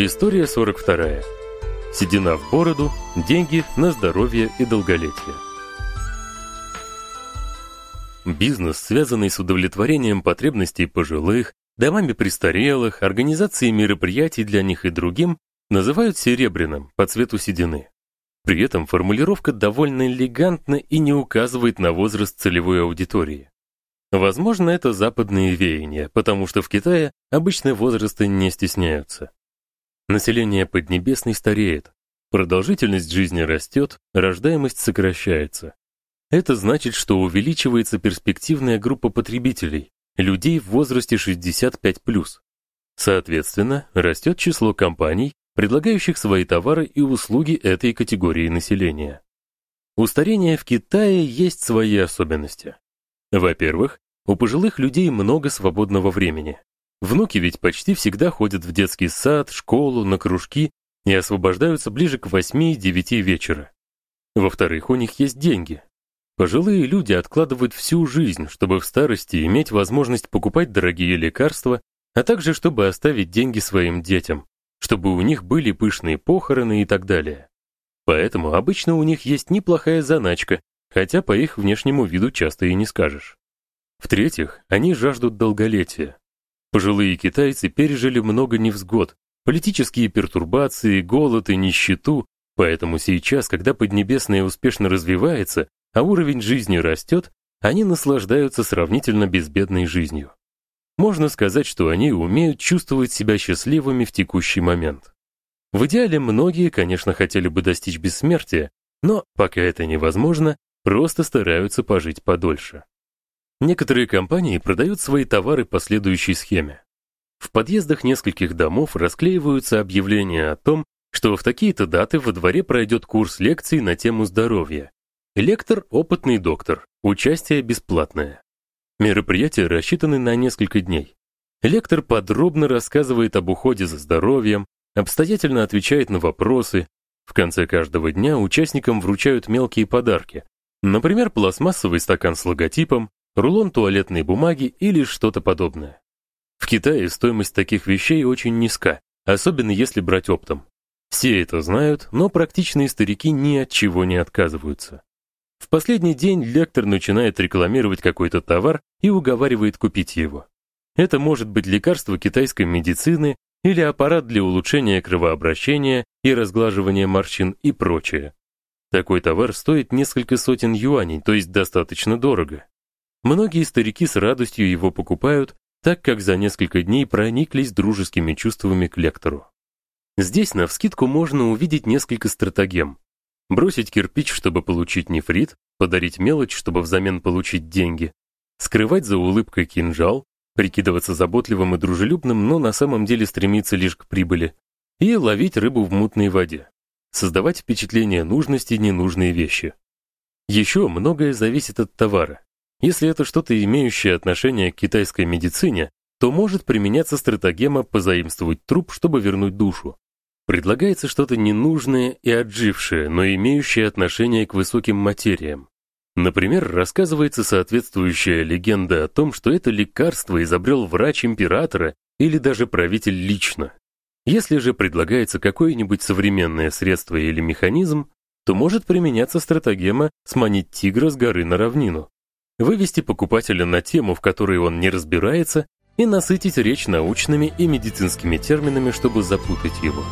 История 42. Седина в бороду, деньги на здоровье и долголетие. Бизнес, связанный с удовлетворением потребностей пожилых, домами престарелых, организацией мероприятий для них и другим, называют серебряным по цвету седины. При этом формулировка довольно элегантна и не указывает на возраст целевой аудитории. Возможно, это западные веяния, потому что в Китае обычно возрасты не стесняются. Население Поднебесной стареет, продолжительность жизни растет, рождаемость сокращается. Это значит, что увеличивается перспективная группа потребителей, людей в возрасте 65+. Соответственно, растет число компаний, предлагающих свои товары и услуги этой категории населения. У старения в Китае есть свои особенности. Во-первых, у пожилых людей много свободного времени. Внуки ведь почти всегда ходят в детский сад, школу, на кружки и освобождаются ближе к 8-9 вечера. Во-вторых, у них есть деньги. Пожилые люди откладывают всю жизнь, чтобы в старости иметь возможность покупать дорогие лекарства, а также чтобы оставить деньги своим детям, чтобы у них были пышные похороны и так далее. Поэтому обычно у них есть неплохая заначка, хотя по их внешнему виду часто и не скажешь. В-третьих, они жаждут долголетия. Пожилые китайцы пережили много невзгод, политические пертурбации, голод и нищету, поэтому сейчас, когда Поднебесная успешно развивается, а уровень жизни растет, они наслаждаются сравнительно безбедной жизнью. Можно сказать, что они умеют чувствовать себя счастливыми в текущий момент. В идеале многие, конечно, хотели бы достичь бессмертия, но пока это невозможно, просто стараются пожить подольше. Некоторые компании продают свои товары по следующей схеме. В подъездах нескольких домов расклеиваются объявления о том, что в такие-то даты во дворе пройдет курс лекций на тему здоровья. Лектор опытный доктор, участие бесплатное. Мероприятия рассчитаны на несколько дней. Лектор подробно рассказывает об уходе за здоровьем, обстоятельно отвечает на вопросы. В конце каждого дня участникам вручают мелкие подарки. Например, пластмассовый стакан с логотипом, рулон туалетной бумаги или что-то подобное. В Китае стоимость таких вещей очень низка, особенно если брать оптом. Все это знают, но практичные старики ни от чего не отказываются. В последний день лектор начинает рекламировать какой-то товар и уговаривает купить его. Это может быть лекарство китайской медицины или аппарат для улучшения кровообращения и разглаживания морщин и прочее. Такой товар стоит несколько сотен юаней, то есть достаточно дорого. Многие старики с радостью его покупают, так как за несколько дней прониклись дружескими чувствами к лектору. Здесь навскидку можно увидеть несколько стратегем, бросить кирпич, чтобы получить нефрит, подарить мелочь, чтобы взамен получить деньги, скрывать за улыбкой кинжал, прикидываться заботливым и дружелюбным, но на самом деле стремиться лишь к прибыли, и ловить рыбу в мутной воде, создавать впечатление нужности ненужной вещи. Еще многое зависит от товара. Если это что-то имеющее отношение к китайской медицине, то может применяться стратегема позаимствовать труп, чтобы вернуть душу. Предлагается что-то ненужное и отжившее, но имеющее отношение к высоким материям. Например, рассказывается соответствующая легенда о том, что это лекарство изобрел врач императора или даже правитель лично. Если же предлагается какое-нибудь современное средство или механизм, то может применяться стратегема сманить тигра с горы на равнину, вывести покупателя на тему, в которой он не разбирается, и насытить речь научными и медицинскими терминами, чтобы запутать его.